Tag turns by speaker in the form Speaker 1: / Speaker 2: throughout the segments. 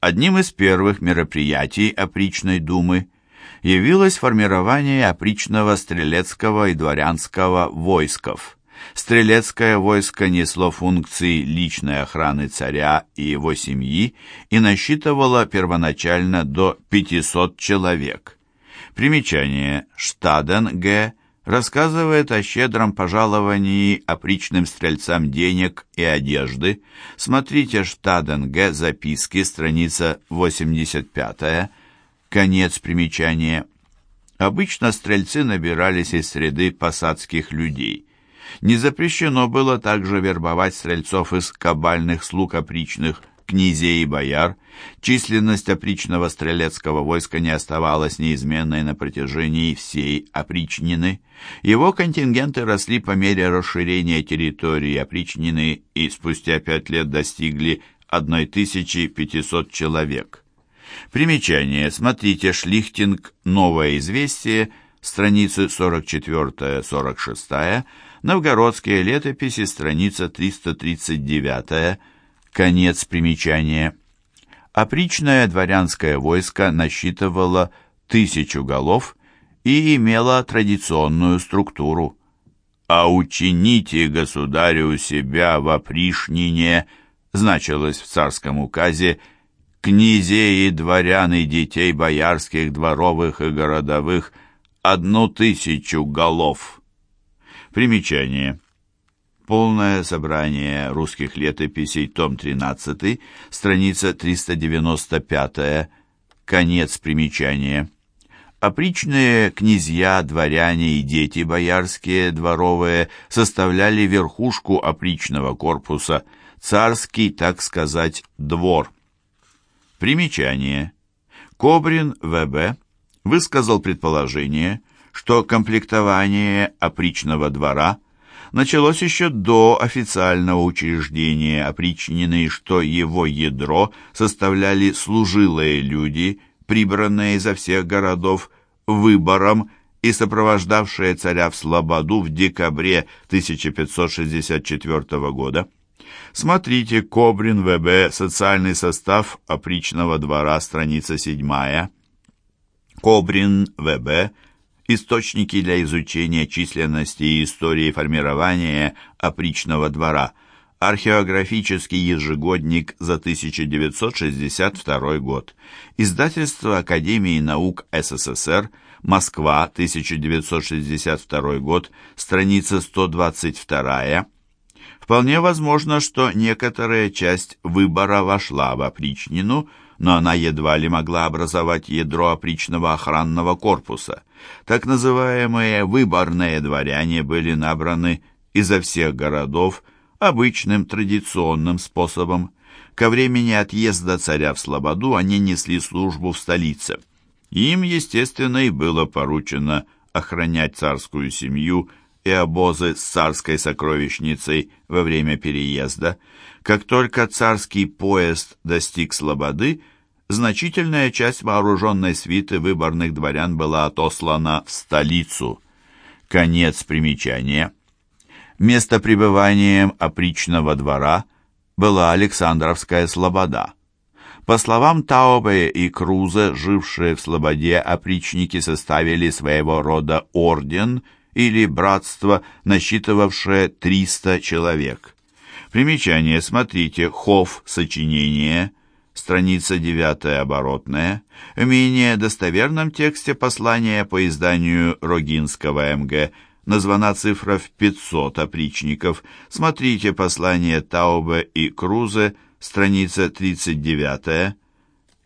Speaker 1: Одним из первых мероприятий опричной думы явилось формирование опричного стрелецкого и дворянского войсков. Стрелецкое войско несло функции личной охраны царя и его семьи и насчитывало первоначально до 500 человек. Примечание. Штаден Г. рассказывает о щедром пожаловании опричным стрельцам денег и одежды. Смотрите Штаден Г. Записки, страница 85 Конец примечания. Обычно стрельцы набирались из среды посадских людей. Не запрещено было также вербовать стрельцов из кабальных слуг опричных, князей и бояр. Численность опричного стрелецкого войска не оставалась неизменной на протяжении всей опричнины. Его контингенты росли по мере расширения территории опричнины и спустя пять лет достигли 1500 человек. Примечание. Смотрите Шлихтинг «Новое известие», страницы 44-46, Новгородские летописи, страница 339, конец примечания. Опричное дворянское войско насчитывало тысячу голов и имело традиционную структуру. «А учините государю себя в опришнине» значилось в царском указе князей и дворян и детей боярских, дворовых и городовых одну тысячу голов. Примечание. Полное собрание русских летописей, том 13, страница 395, конец примечания. Опричные князья, дворяне и дети боярские, дворовые составляли верхушку опричного корпуса, царский, так сказать, двор. Примечание. Кобрин В.Б. высказал предположение, что комплектование опричного двора началось еще до официального учреждения опричнины, что его ядро составляли служилые люди, прибранные изо всех городов выбором и сопровождавшие царя в Слободу в декабре 1564 года. Смотрите Кобрин ВБ «Социальный состав опричного двора», страница 7. Кобрин ВБ «Источники для изучения численности и истории формирования опричного двора», Археографический ежегодник за 1962 год. Издательство Академии наук СССР, Москва, 1962 год, страница 122 Вполне возможно, что некоторая часть выбора вошла в опричнину, но она едва ли могла образовать ядро опричного охранного корпуса. Так называемые выборные дворяне были набраны изо всех городов обычным традиционным способом. Ко времени отъезда царя в Слободу они несли службу в столице. Им, естественно, и было поручено охранять царскую семью и обозы с царской сокровищницей во время переезда. Как только царский поезд достиг Слободы, значительная часть вооруженной свиты выборных дворян была отослана в столицу. Конец примечания. Место пребыванием опричного двора была Александровская Слобода. По словам Таубе и Крузе, жившие в Слободе опричники составили своего рода орден – или братство, насчитывавшее 300 человек. Примечание, смотрите, Хофф, сочинение, страница 9 оборотная, в менее достоверном тексте послания по изданию Рогинского МГ названа цифра в 500 опричников. Смотрите послание Таубе и Крузе, страница 39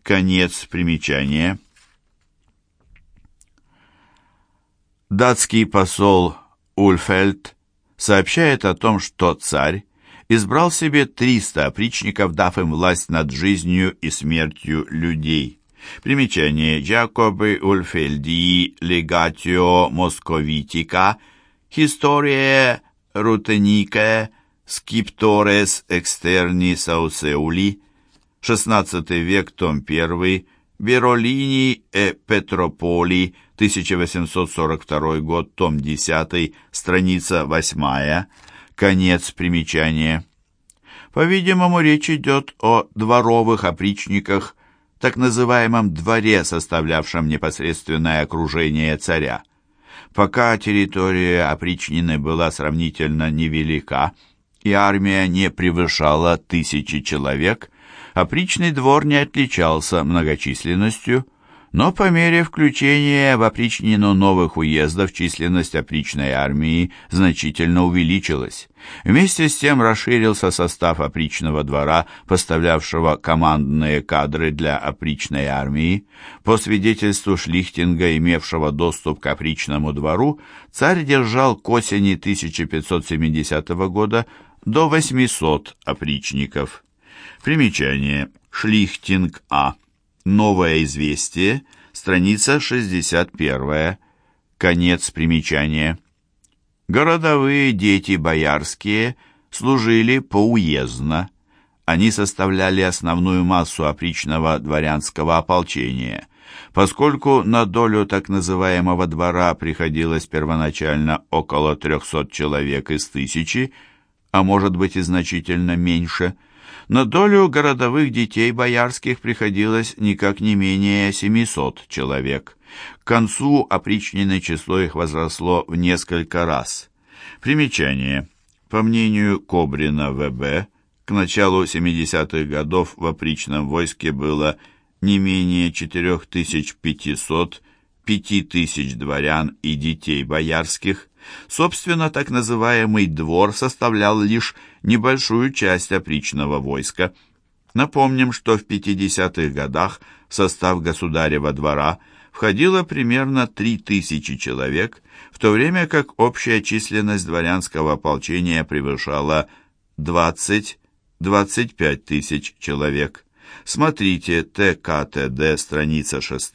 Speaker 1: конец примечания. Датский посол Ульфельд сообщает о том, что царь избрал себе 300 опричников, дав им власть над жизнью и смертью людей. Примечание Джакобы Ульфельдии Легатио Московитика Historie Рутенике Скипторес Экстерни Саусеули 16 век, том 1, Беролини и Петрополи 1842 год, том 10, страница 8, конец примечания. По-видимому, речь идет о дворовых опричниках, так называемом дворе, составлявшем непосредственное окружение царя. Пока территория опричнины была сравнительно невелика, и армия не превышала тысячи человек, опричный двор не отличался многочисленностью, но по мере включения в опричнину новых уездов численность опричной армии значительно увеличилась. Вместе с тем расширился состав опричного двора, поставлявшего командные кадры для опричной армии. По свидетельству Шлихтинга, имевшего доступ к опричному двору, царь держал к осени 1570 года до 800 опричников. Примечание. Шлихтинг А. Новое известие, страница 61, конец примечания. Городовые дети боярские служили поуездно. Они составляли основную массу опричного дворянского ополчения. Поскольку на долю так называемого двора приходилось первоначально около 300 человек из тысячи, а может быть и значительно меньше – на долю городовых детей боярских приходилось никак не менее 700 человек. К концу опричненное число их возросло в несколько раз. Примечание. По мнению Кобрина ВБ, к началу 70-х годов в опричном войске было не менее 4500 5000 дворян и детей боярских, Собственно, так называемый двор составлял лишь небольшую часть опричного войска. Напомним, что в 50-х годах в состав государева двора входило примерно 3000 человек, в то время как общая численность дворянского ополчения превышала 20-25 тысяч человек. Смотрите ТКТД, страница 6,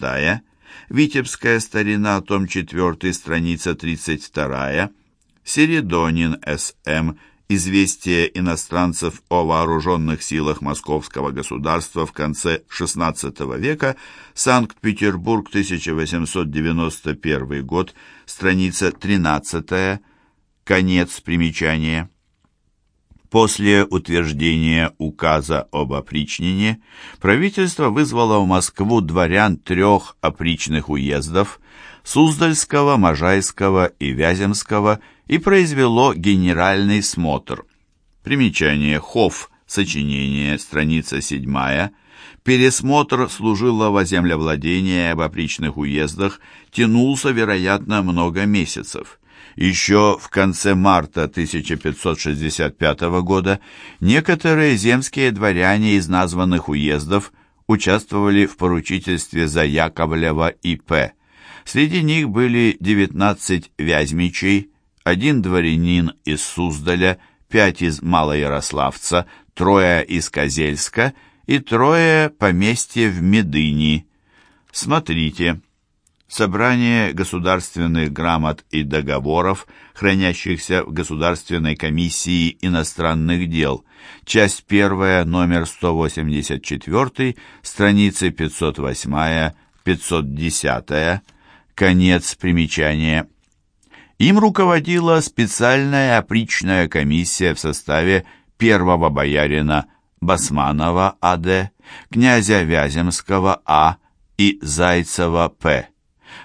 Speaker 1: Витебская старина, том 4, страница 32, Середонин, С.М., Известие иностранцев о вооруженных силах московского государства в конце XVI века, Санкт-Петербург, 1891 год, страница 13, конец примечания. После утверждения указа об опричнине правительство вызвало в Москву дворян трех опричных уездов Суздальского, Можайского и Вяземского и произвело генеральный смотр. Примечание Хофф, сочинение, страница 7 Пересмотр служилого землевладения об опричных уездах тянулся, вероятно, много месяцев. Еще в конце марта 1565 года некоторые земские дворяне из названных уездов участвовали в поручительстве за Яковлева и П. Среди них были 19 вязьмичей, один дворянин из Суздаля, пять из Малоярославца, трое из Козельска и трое поместья в Медыни. Смотрите. Собрание государственных грамот и договоров, хранящихся в Государственной комиссии иностранных дел. Часть первая, номер 184, страницы 508-510, конец примечания. Им руководила специальная опричная комиссия в составе первого боярина Басманова А.Д., князя Вяземского А. и Зайцева П.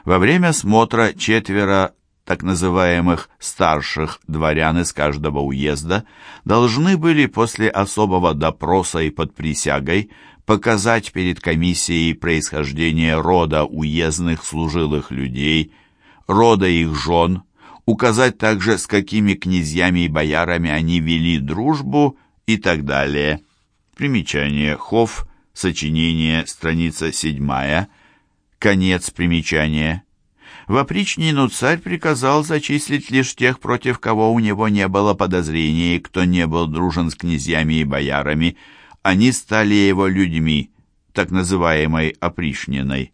Speaker 1: Во время смотра четверо так называемых старших дворян из каждого уезда должны были после особого допроса и под присягой показать перед комиссией происхождение рода уездных служилых людей, рода их жен, указать также, с какими князьями и боярами они вели дружбу и так далее. Примечание Хофф, сочинение, страница седьмая. Конец примечания. В опричнину царь приказал зачислить лишь тех, против кого у него не было подозрений, кто не был дружен с князьями и боярами. Они стали его людьми, так называемой опричниной.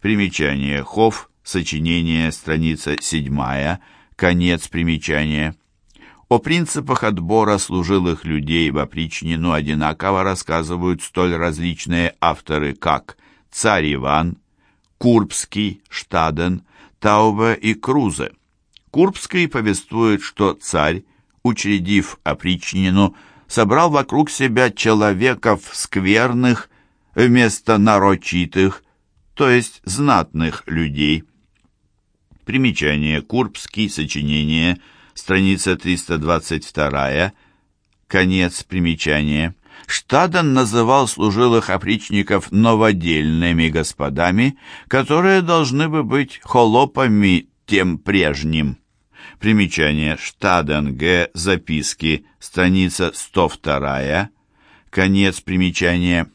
Speaker 1: Примечание Хов, сочинение, страница 7, конец примечания. О принципах отбора служилых людей в опричнину одинаково рассказывают столь различные авторы, как царь Иван, Курбский, Штаден, Таубе и Крузе. Курбский повествует, что царь, учредив опричнину, собрал вокруг себя человеков скверных, вместо нарочитых, то есть знатных людей. Примечание. Курбский. Сочинение. Страница 322. Конец примечания. Штаден называл служилых опричников новодельными господами, которые должны бы быть холопами тем прежним. Примечание. Штаден Г. Записки. Страница 102. Конец примечания.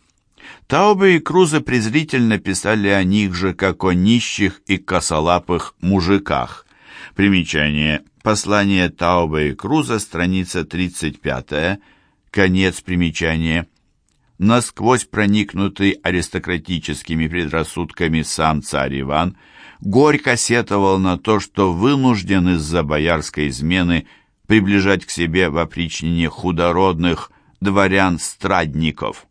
Speaker 1: Таубе и Круза презрительно писали о них же, как о нищих и косолапых мужиках. Примечание. Послание Таубе и Круза, страница 35 Конец примечания. Насквозь проникнутый аристократическими предрассудками сам царь Иван горько сетовал на то, что вынужден из-за боярской измены приближать к себе в опричнине худородных дворян-страдников.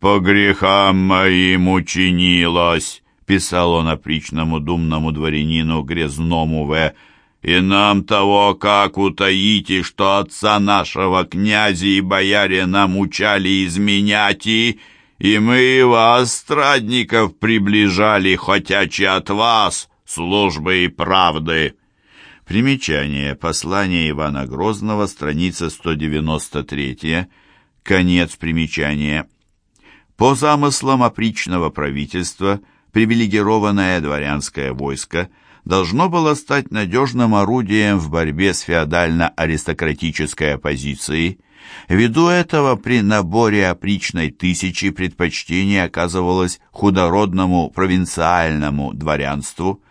Speaker 1: «По грехам моим учинилось», — писал он опричному думному дворянину Грязному В., и нам того, как утаите, что отца нашего князя и боярина мучали изменять и... И мы вас, страдников, приближали, хотячи от вас, службы и правды. Примечание. Послание Ивана Грозного, страница 193, конец примечания. По замыслам опричного правительства, привилегированное дворянское войско – должно было стать надежным орудием в борьбе с феодально-аристократической оппозицией. Ввиду этого при наборе опричной тысячи предпочтение оказывалось худородному провинциальному дворянству.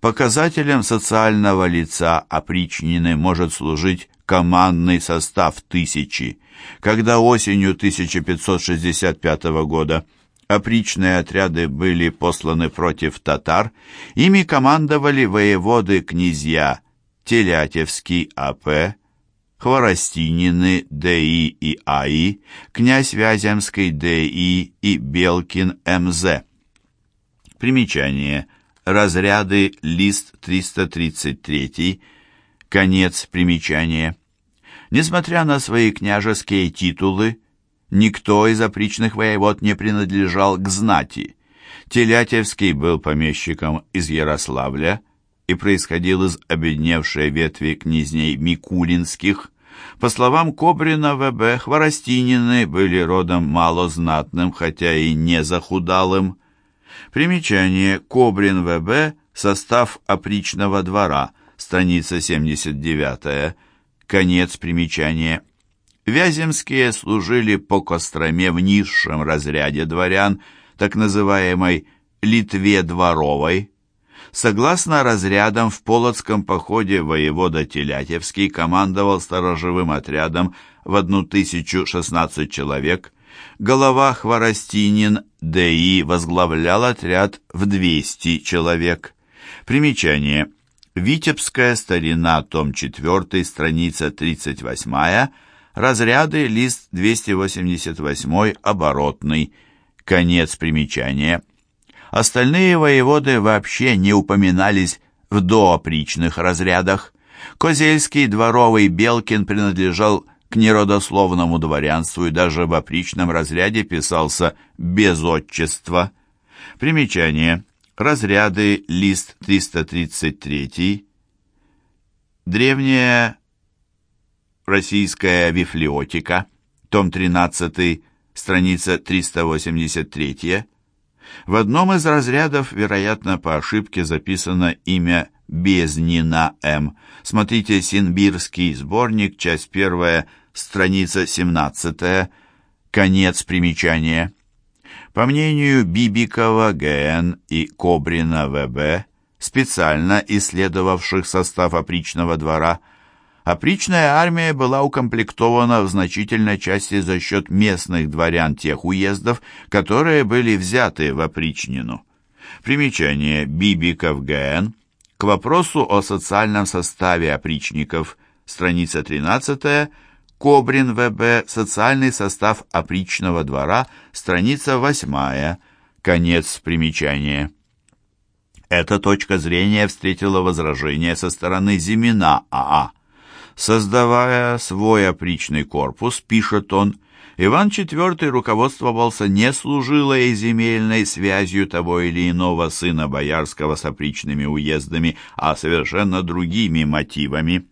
Speaker 1: Показателем социального лица опричнины может служить командный состав тысячи. Когда осенью 1565 года опричные отряды были посланы против татар, ими командовали воеводы-князья Телятевский А.П., Хворостинины Д.И. и А.И., князь Вяземский Д.И. и Белкин М.З. Примечание. Разряды, лист 333, конец примечания. Несмотря на свои княжеские титулы, Никто из опричных воевод не принадлежал к знати. Телятевский был помещиком из Ярославля и происходил из обедневшей ветви князней Микулинских. По словам Кобрина В.Б., Хворостинины были родом малознатным, хотя и не захудалым. Примечание Кобрин В.Б. Состав опричного двора, страница 79 конец примечания. Вяземские служили по Костроме в низшем разряде дворян, так называемой Литве дворовой. Согласно разрядам, в Полоцком походе воевода Телятевский командовал сторожевым отрядом в 1016 человек, голова Хворостинин Д.И. возглавлял отряд в 200 человек. Примечание. Витебская старина, том 4, страница 38 Разряды, лист 288, оборотный. Конец примечания. Остальные воеводы вообще не упоминались в доопричных разрядах. Козельский дворовый Белкин принадлежал к неродословному дворянству и даже в опричном разряде писался без отчества. Примечание. Разряды, лист 333. Древняя Российская библиотека, том 13, страница 383. В одном из разрядов, вероятно, по ошибке записано имя Безнина М. Смотрите Синбирский сборник, часть первая, страница 17, конец примечания. По мнению Бибикова, ГН и Кобрина ВБ, специально исследовавших состав опричного двора, Опричная армия была укомплектована в значительной части за счет местных дворян тех уездов, которые были взяты в опричнину. Примечание. Бибиков ГН к вопросу о социальном составе опричников, страница 13 Кобрин ВБ, социальный состав опричного двора, страница 8 конец примечания. Эта точка зрения встретила возражение со стороны Зимина АА. Создавая свой опричный корпус, пишет он, Иван IV руководствовался не служилой земельной связью того или иного сына боярского с опричными уездами, а совершенно другими мотивами.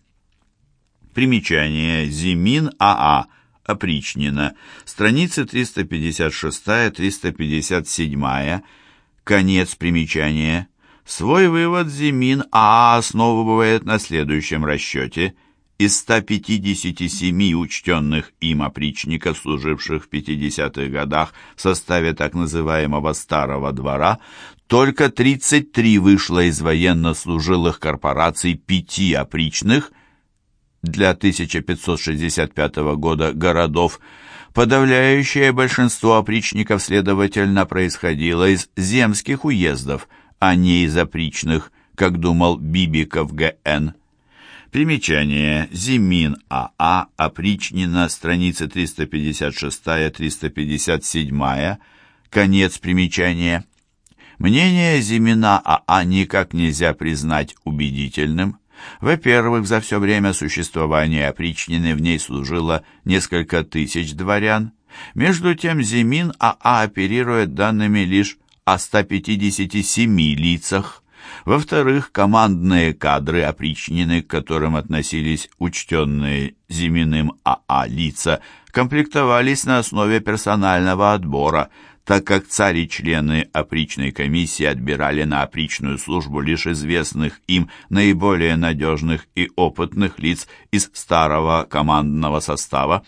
Speaker 1: Примечание. Зимин А.А. Опричнина. Страницы 356-357. Конец примечания. Свой вывод Зимин АА основывает на следующем расчете. Из 157 учтенных им опричников, служивших в 50-х годах в составе так называемого «старого двора», только 33 вышло из военнослужилых корпораций пяти опричных для 1565 года городов. Подавляющее большинство опричников, следовательно, происходило из земских уездов – а не из опричных, как думал Бибиков Г.Н. Примечание. Зимин А.А. Опричнина. Страница 356-357. Конец примечания. Мнение Зимина А.А. никак нельзя признать убедительным. Во-первых, за все время существования опричнины в ней служило несколько тысяч дворян. Между тем Зимин А.А. оперирует данными лишь о 157 лицах. Во-вторых, командные кадры опричнины, к которым относились учтенные Зиминым АА лица, комплектовались на основе персонального отбора, так как царь и члены опричной комиссии отбирали на опричную службу лишь известных им наиболее надежных и опытных лиц из старого командного состава,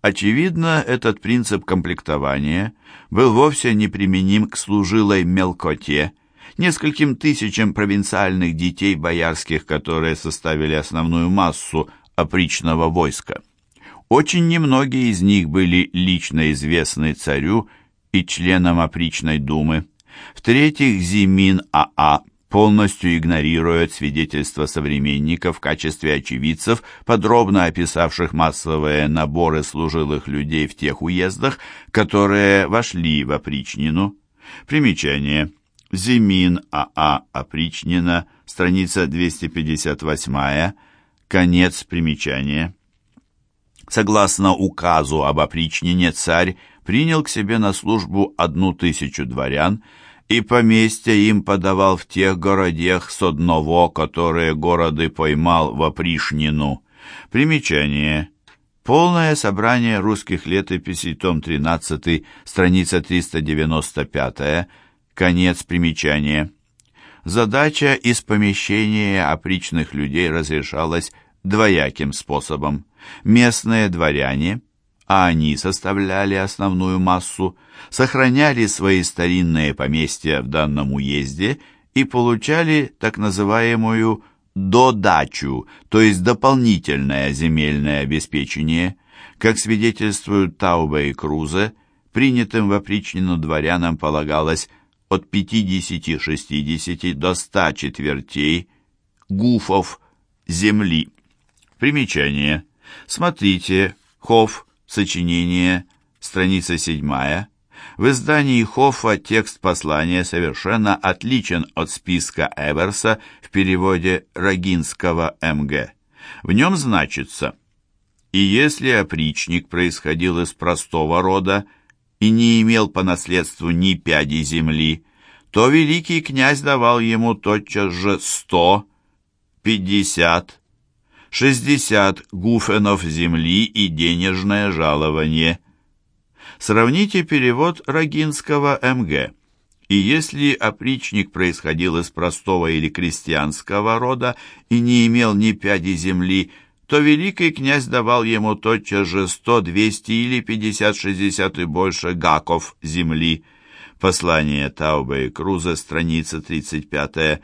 Speaker 1: Очевидно, этот принцип комплектования был вовсе не применим к служилой мелкоте, нескольким тысячам провинциальных детей боярских, которые составили основную массу опричного войска. Очень немногие из них были лично известны царю и членам опричной думы. В-третьих, Зимин АА полностью игнорирует свидетельства современников в качестве очевидцев, подробно описавших массовые наборы служилых людей в тех уездах, которые вошли в опричнину. Примечание. Зимин А.А. Опричнина, страница 258, конец примечания. Согласно указу об опричнине, царь принял к себе на службу одну тысячу дворян, и поместья им подавал в тех городах с одного, которые городы поймал в опришнину. Примечание. Полное собрание русских летописей, том 13, страница 395, конец примечания. Задача из помещения опричных людей разрешалась двояким способом. Местные дворяне – а они составляли основную массу, сохраняли свои старинные поместья в данном уезде и получали так называемую додачу, то есть дополнительное земельное обеспечение, как свидетельствуют Таубе и Крузе, принятым в опричнину дворянам полагалось от 50-60 до 100 четвертей гуфов земли. Примечание. Смотрите, Хофф, Сочинение, страница 7. В издании Хоффа текст послания совершенно отличен от списка Эверса в переводе Рогинского МГ. В нем значится «И если опричник происходил из простого рода и не имел по наследству ни пяди земли, то великий князь давал ему тотчас же сто, пятьдесят, 60 гуфенов земли и денежное жалование. Сравните перевод Рогинского МГ. И если опричник происходил из простого или крестьянского рода и не имел ни пяди земли, то великий князь давал ему тотчас же сто, двести или пятьдесят, шестьдесят и больше гаков земли. Послание Таубе и Круза, страница тридцать пятая.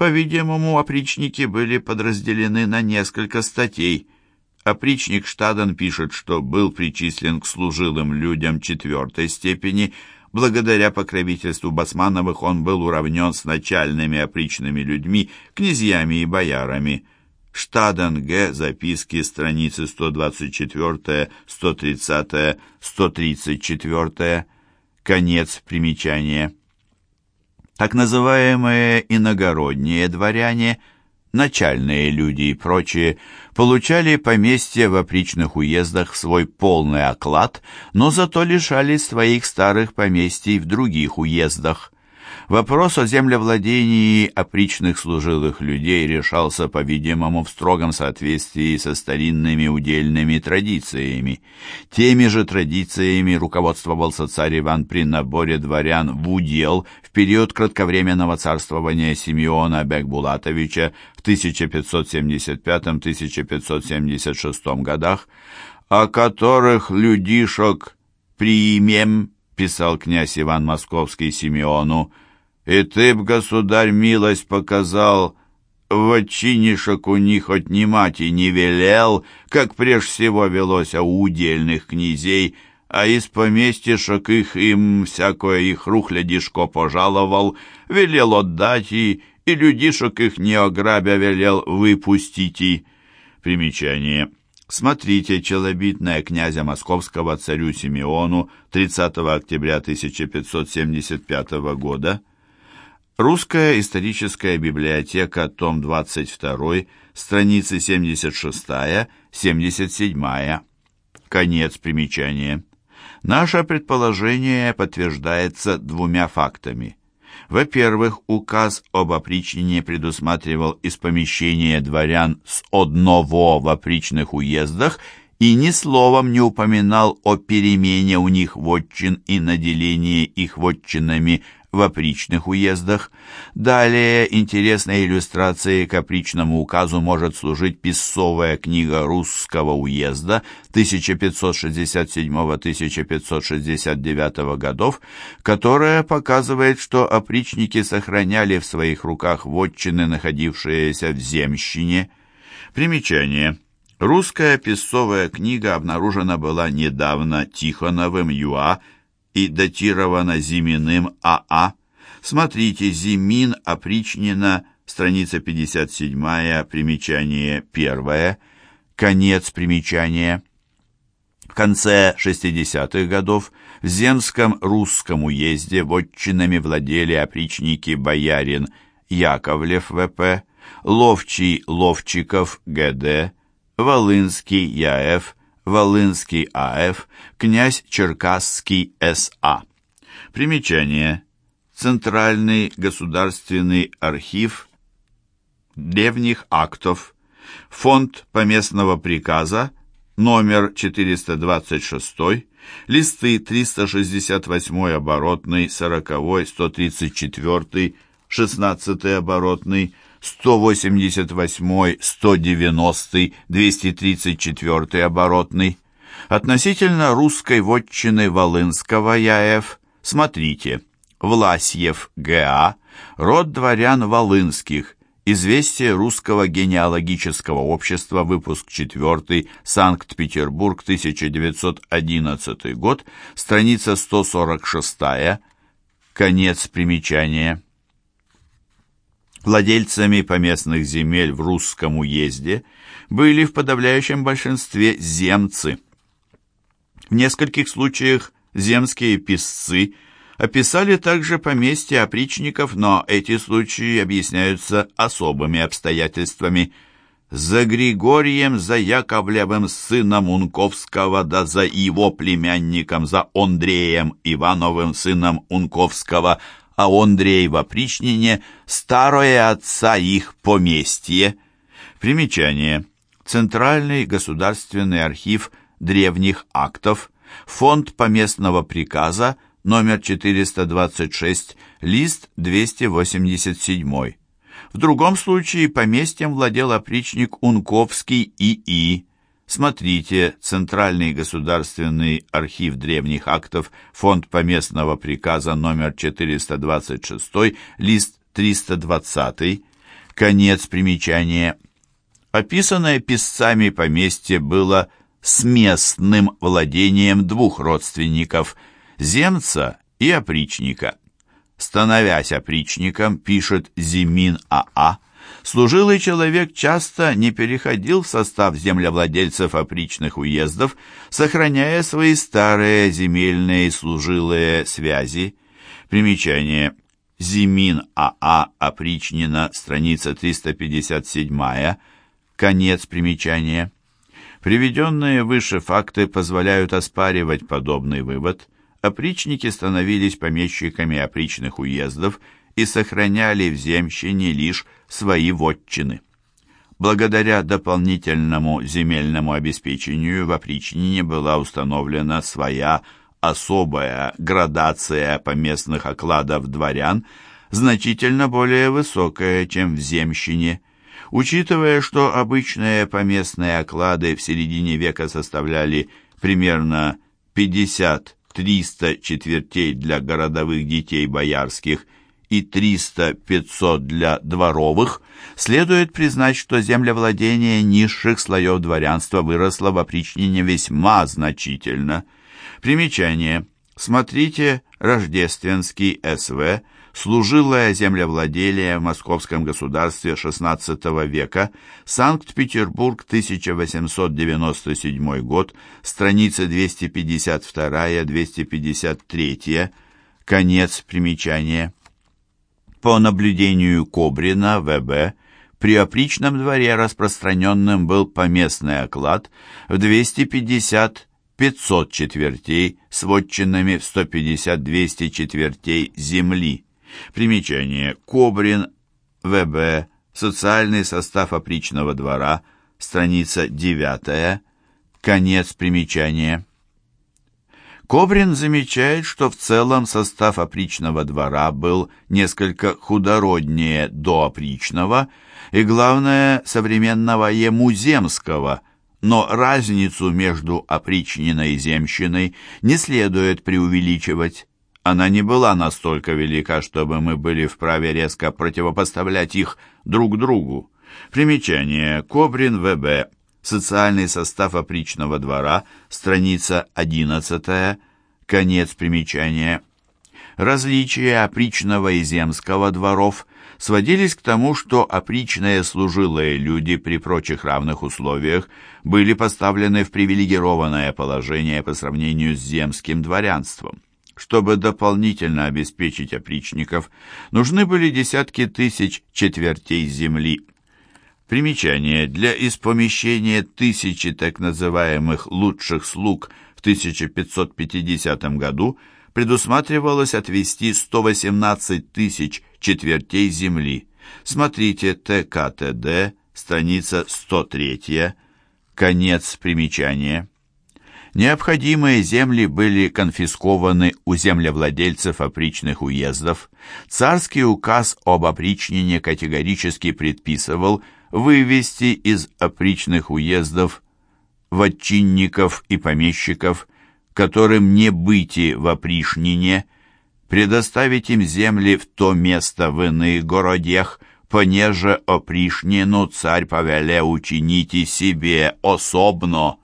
Speaker 1: По-видимому, опричники были подразделены на несколько статей. Опричник Штаден пишет, что был причислен к служилым людям четвертой степени. Благодаря покровительству Басмановых он был уравнен с начальными опричными людьми, князьями и боярами. Штаден Г. Записки, страницы 124, 130, 134. Конец примечания. Так называемые иногородние дворяне начальные люди и прочие, получали поместья в опричных уездах в свой полный оклад, но зато лишались своих старых поместий в других уездах. Вопрос о землевладении опричных служилых людей решался, по-видимому, в строгом соответствии со старинными удельными традициями. Теми же традициями руководствовался царь Иван при наборе дворян в удел в период кратковременного царствования Симеона Бекбулатовича в 1575-1576 годах, о которых людишек приимем, писал князь Иван Московский Симеону, и ты б, государь, милость показал, вотчинишек у них отнимать и не велел, как прежде всего велось у удельных князей, а из поместишек их им всякое их рухлядишко пожаловал, велел отдать и, и людишек их не ограбя велел выпустить и. Примечание. Смотрите «Челобитное князя Московского царю Симеону» 30 октября 1575 года, Русская историческая библиотека, том 22, страницы 76-77. Конец примечания. Наше предположение подтверждается двумя фактами. Во-первых, указ об опричнине предусматривал из помещения дворян с одного в опричных уездах и ни словом не упоминал о перемене у них вотчин и наделении их вотчинами в опричных уездах. Далее интересной иллюстрацией к опричному указу может служить писовая книга русского уезда 1567-1569 годов, которая показывает, что опричники сохраняли в своих руках вотчины, находившиеся в земщине. Примечание. Русская песцовая книга обнаружена была недавно Тихоновым Юа и датирована Зиминым АА. Смотрите Зимин, опричнина, страница 57, примечание 1, конец примечания. В конце 60-х годов в Земском русском уезде вотчинами владели опричники боярин Яковлев ВП, Ловчий Ловчиков ГД, Волынский ЯФ, Волынский АФ, князь Черкасский СА. Примечание. Центральный государственный архив древних актов. Фонд поместного приказа номер 426, листы 368 оборотный, 40, 134, 16 оборотный, 188, 190, 234 оборотный. Относительно русской вотчины Волынского ЯФ смотрите Власьев Г.А., род дворян Волынских, Известие русского генеалогического общества, выпуск 4, Санкт-Петербург, 1911 год, страница 146, конец примечания. Владельцами поместных земель в русском уезде были в подавляющем большинстве земцы. В нескольких случаях земские писцы описали также поместья опричников, но эти случаи объясняются особыми обстоятельствами. «За Григорием, за Яковлевым, сыном Унковского, да за его племянником, за Андреем Ивановым, сыном Унковского, а Андрей в опричнине, старое отца их поместье». Примечание. Центральный государственный архив древних актов, фонд поместного приказа, номер 426, лист 287. В другом случае поместьем владел опричник Унковский ИИ. Смотрите Центральный государственный архив древних актов, фонд поместного приказа номер 426, лист 320, конец примечания. Описанное писцами поместье было сместным владением двух родственников – земца и опричника. Становясь опричником, пишет Зимин АА, служилый человек часто не переходил в состав землевладельцев опричных уездов, сохраняя свои старые земельные и служилые связи. Примечание. Зимин АА опричнина, страница 357, конец примечания. Приведенные выше факты позволяют оспаривать подобный вывод. Опричники становились помещиками опричных уездов и сохраняли в земщине лишь свои вотчины. Благодаря дополнительному земельному обеспечению в опричнине была установлена своя особая градация поместных окладов дворян, значительно более высокая, чем в земщине. Учитывая, что обычные поместные оклады в середине века составляли примерно 50-300 четвертей для городовых детей боярских и 300-500 для дворовых, следует признать, что землевладение низших слоев дворянства выросло в опричнине весьма значительно – Примечание. Смотрите «Рождественский СВ», служилое землевладелие в Московском государстве XVI века, Санкт-Петербург, 1897 год, страницы 252-253, конец примечания. По наблюдению Кобрина, ВБ, при опричном дворе распространенным был поместный оклад в 250 500 четвертей с вотчинами в 150-200 четвертей земли. Примечание. Кобрин, ВБ, социальный состав опричного двора, страница 9, конец примечания. Кобрин замечает, что в целом состав опричного двора был несколько худороднее до опричного и, главное, современного ему земского – но разницу между опричниной и земщиной не следует преувеличивать. Она не была настолько велика, чтобы мы были вправе резко противопоставлять их друг другу. Примечание. Кобрин ВБ. Социальный состав опричного двора. Страница 11. Конец примечания. Различия опричного и земского дворов сводились к тому, что опричные служилые люди при прочих равных условиях были поставлены в привилегированное положение по сравнению с земским дворянством. Чтобы дополнительно обеспечить опричников, нужны были десятки тысяч четвертей земли. Примечание. Для испомещения тысячи так называемых «лучших слуг» в 1550 году предусматривалось отвести 118 тысяч четвертей земли. Смотрите ТКТД, страница 103, конец примечания. Необходимые земли были конфискованы у землевладельцев опричных уездов. Царский указ об опричнине категорически предписывал вывести из опричных уездов вотчинников и помещиков, которым не быти в опришнине – предоставить им земли в то место в иных городях, понеже опришнину царь повеле учините себе особно.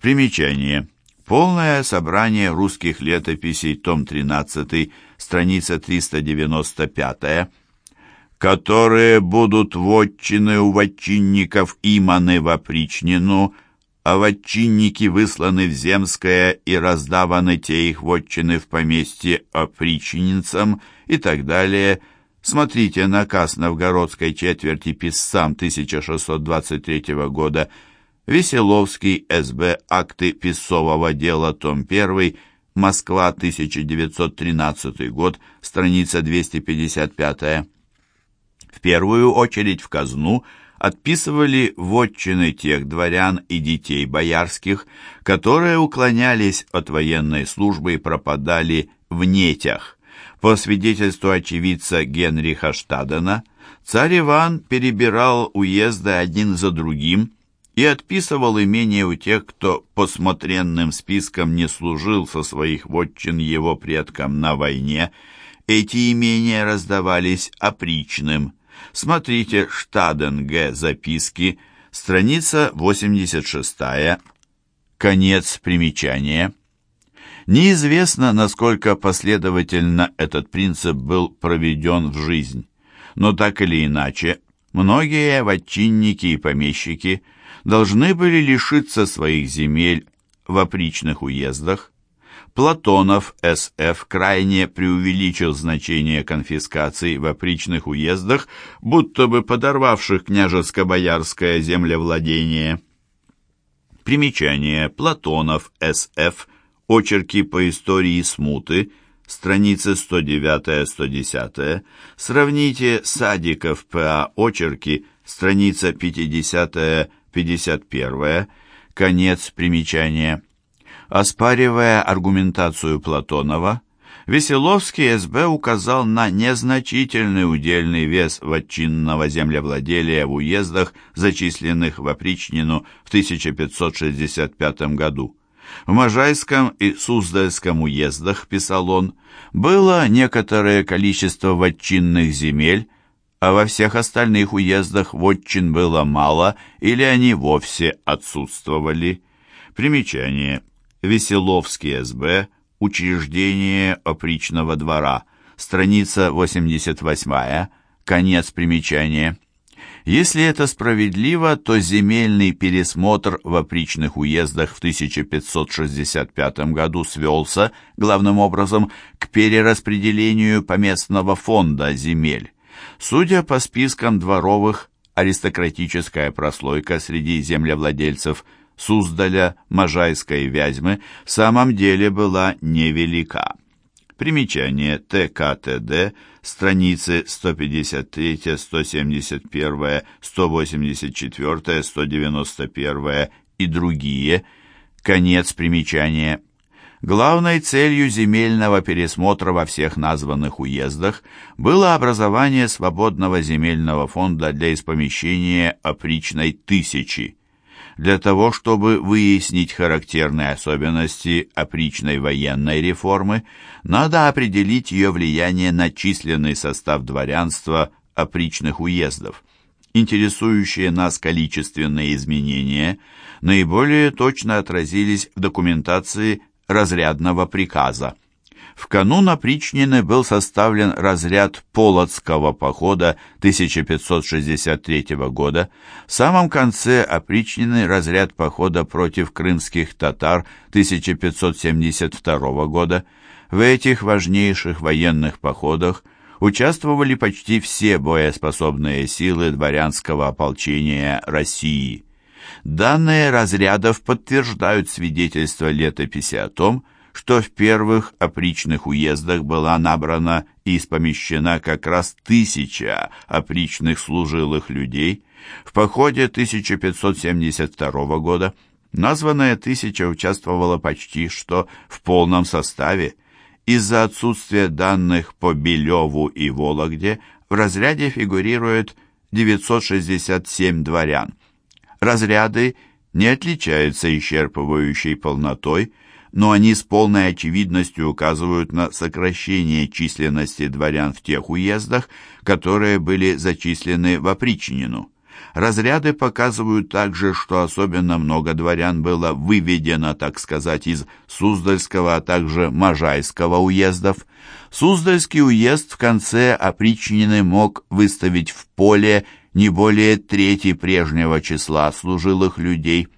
Speaker 1: Примечание. Полное собрание русских летописей, том 13, страница 395, которые будут вотчины у вотчинников иманы в опричнину, а вотчинники высланы в земское и раздаваны те их вотчины в поместье опричнинцам и так далее. Смотрите наказ новгородской четверти писцам 1623 года, Веселовский, СБ, акты писцового дела, том 1, Москва, 1913 год, страница 255. В первую очередь в казну – отписывали вотчины тех дворян и детей боярских, которые уклонялись от военной службы и пропадали в нетях. По свидетельству очевидца Генриха Штадена, царь Иван перебирал уезды один за другим и отписывал имения у тех, кто по смотренным спискам не служил со своих вотчин его предкам на войне. Эти имения раздавались опричным – Смотрите Штаден Г. Записки, страница 86, конец примечания. Неизвестно, насколько последовательно этот принцип был проведен в жизнь, но так или иначе, многие вотчинники и помещики должны были лишиться своих земель в опричных уездах. Платонов С.Ф. крайне преувеличил значение конфискаций в опричных уездах, будто бы подорвавших княжеско-боярское землевладение. Примечание. Платонов С.Ф. Очерки по истории смуты. Страницы 109-110. Сравните Садиков П.А. Очерки. Страница 50-51. Конец примечания. Оспаривая аргументацию Платонова, Веселовский СБ указал на незначительный удельный вес вотчинного землевладелия в уездах, зачисленных в опричнину в 1565 году. В Можайском и Суздальском уездах, писал он, было некоторое количество вотчинных земель, а во всех остальных уездах вотчин было мало или они вовсе отсутствовали. Примечание. Веселовский СБ, учреждение опричного двора, страница 88, конец примечания. Если это справедливо, то земельный пересмотр в опричных уездах в 1565 году свелся, главным образом, к перераспределению поместного фонда земель. Судя по спискам дворовых, аристократическая прослойка среди землевладельцев – Суздаля, Можайской Вязьмы в самом деле была невелика. Примечание ТКТД, страницы 153, 171, 184, 191 и другие. Конец примечания. Главной целью земельного пересмотра во всех названных уездах было образование свободного земельного фонда для испомещения опричной тысячи для того, чтобы выяснить характерные особенности опричной военной реформы, надо определить ее влияние на численный состав дворянства опричных уездов. Интересующие нас количественные изменения наиболее точно отразились в документации разрядного приказа. В канун опричнины был составлен разряд Полоцкого похода 1563 года, в самом конце опричнины разряд похода против крымских татар 1572 года. В этих важнейших военных походах участвовали почти все боеспособные силы дворянского ополчения России. Данные разрядов подтверждают свидетельство летописи о том, в первых опричных уездах была набрана и испомещена как раз тысяча опричных служилых людей. В походе 1572 года названная тысяча участвовала почти что в полном составе. Из-за отсутствия данных по Белеву и Вологде в разряде фигурирует 967 дворян. Разряды не отличаются исчерпывающей полнотой, но они с полной очевидностью указывают на сокращение численности дворян в тех уездах, которые были зачислены в опричнину. Разряды показывают также, что особенно много дворян было выведено, так сказать, из Суздальского, а также Можайского уездов. Суздальский уезд в конце опричнины мог выставить в поле не более трети прежнего числа служилых людей.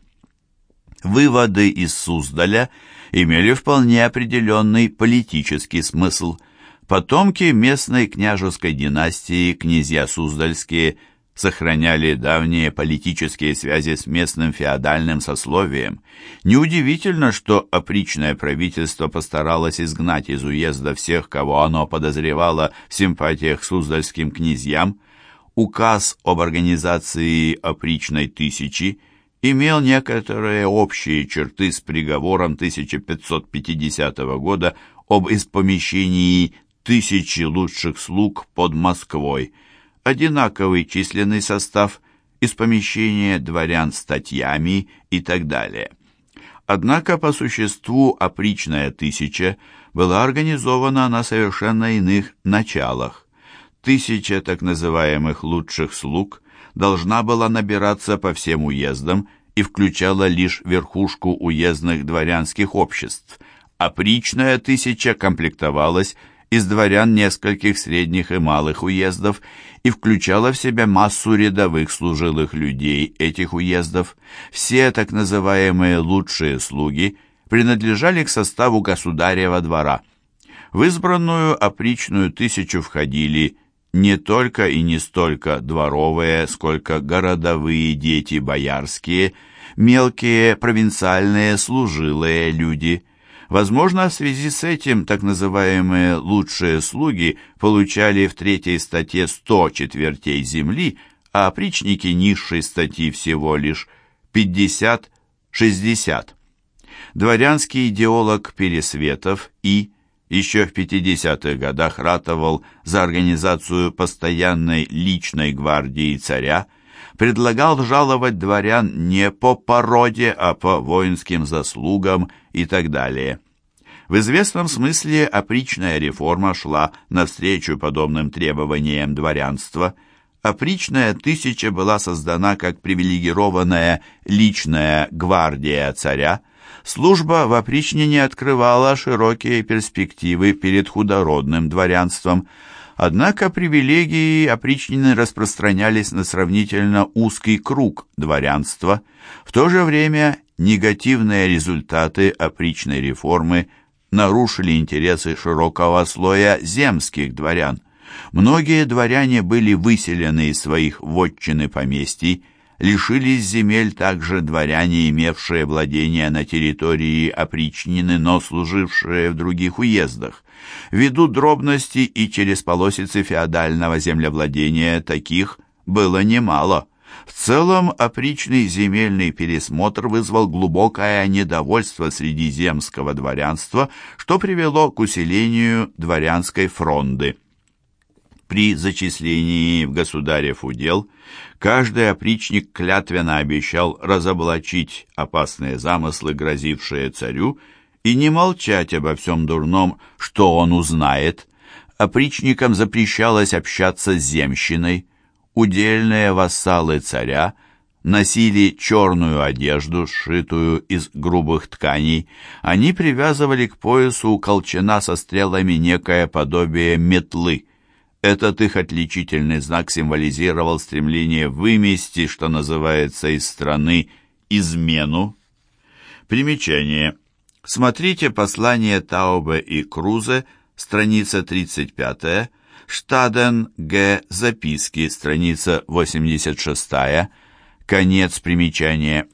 Speaker 1: Выводы из Суздаля – имели вполне определенный политический смысл. Потомки местной княжеской династии, князья Суздальские, сохраняли давние политические связи с местным феодальным сословием. Неудивительно, что опричное правительство постаралось изгнать из уезда всех, кого оно подозревало в симпатиях суздальским князьям. Указ об организации опричной тысячи имел некоторые общие черты с приговором 1550 года об испомещении тысячи лучших слуг под Москвой, одинаковый численный состав, испомещение дворян статьями и так далее. Однако по существу опричная тысяча была организована на совершенно иных началах. Тысяча так называемых лучших слуг – должна была набираться по всем уездам и включала лишь верхушку уездных дворянских обществ. Опричная тысяча комплектовалась из дворян нескольких средних и малых уездов и включала в себя массу рядовых служилых людей этих уездов. Все так называемые «лучшие слуги» принадлежали к составу государева двора. В избранную опричную тысячу входили не только и не столько дворовые, сколько городовые дети боярские, мелкие провинциальные служилые люди. Возможно, в связи с этим так называемые «лучшие слуги» получали в третьей статье 100 четвертей земли, а опричники низшей статьи всего лишь 50-60. Дворянский идеолог Пересветов и еще в 50-х годах ратовал за организацию постоянной личной гвардии царя, предлагал жаловать дворян не по породе, а по воинским заслугам и так далее. В известном смысле опричная реформа шла навстречу подобным требованиям дворянства. Опричная тысяча была создана как привилегированная личная гвардия царя, служба в опричнине открывала широкие перспективы перед худородным дворянством, однако привилегии опричнины распространялись на сравнительно узкий круг дворянства. В то же время негативные результаты опричной реформы нарушили интересы широкого слоя земских дворян. Многие дворяне были выселены из своих вотчин и поместий, лишились земель также дворяне, имевшие владения на территории опричнины, но служившие в других уездах. Ввиду дробности и через полосицы феодального землевладения таких было немало. В целом, опричный земельный пересмотр вызвал глубокое недовольство среди земского дворянства, что привело к усилению дворянской фронды. При зачислении в государев удел каждый опричник клятвенно обещал разоблачить опасные замыслы, грозившие царю, и не молчать обо всем дурном, что он узнает. Опричникам запрещалось общаться с земщиной. Удельные вассалы царя носили черную одежду, сшитую из грубых тканей. Они привязывали к поясу у колчана со стрелами некое подобие метлы. Этот их отличительный знак символизировал стремление вымести, что называется, из страны измену. Примечание. Смотрите послание Таубе и Крузе, страница 35, Штаден Г. Записки, страница 86, конец примечания.